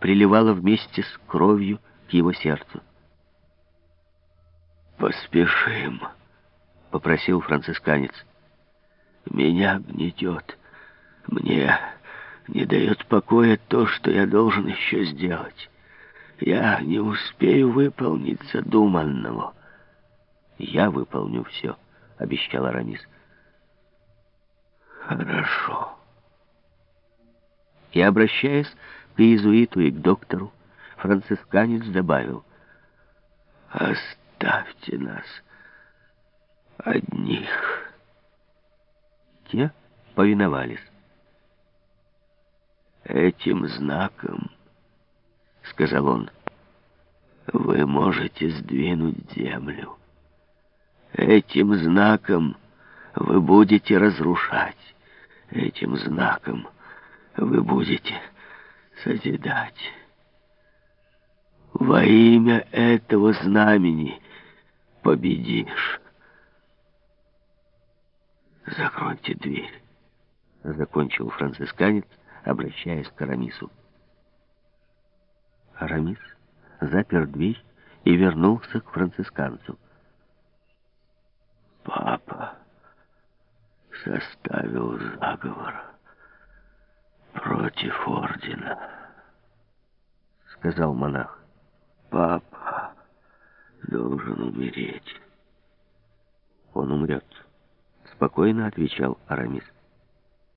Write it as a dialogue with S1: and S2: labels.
S1: приливала вместе с кровью к его сердцу.
S2: «Поспешим», — попросил францисканец. «Меня гнетет. Мне не дает покоя то, что я должен еще сделать. Я не успею выполнить задуманного».
S1: «Я выполню все», — обещал Арамис.
S2: «Хорошо».
S1: И, обращаясь к иезуиту и к доктору, францисканец добавил,
S2: «Оставьте нас одних».
S1: Те повиновались.
S2: «Этим знаком, — сказал он, — вы можете сдвинуть землю. Этим знаком вы будете разрушать. Этим знаком вы будете созидать. Во имя этого знамени победишь. Закройте дверь, закончил францисканец, обращаясь к Арамису.
S1: Арамис запер дверь и вернулся к францисканцу.
S2: Папа составил заговор против ордена, сказал монах. Папа должен умереть.
S1: Он умрет, спокойно отвечал Арамис.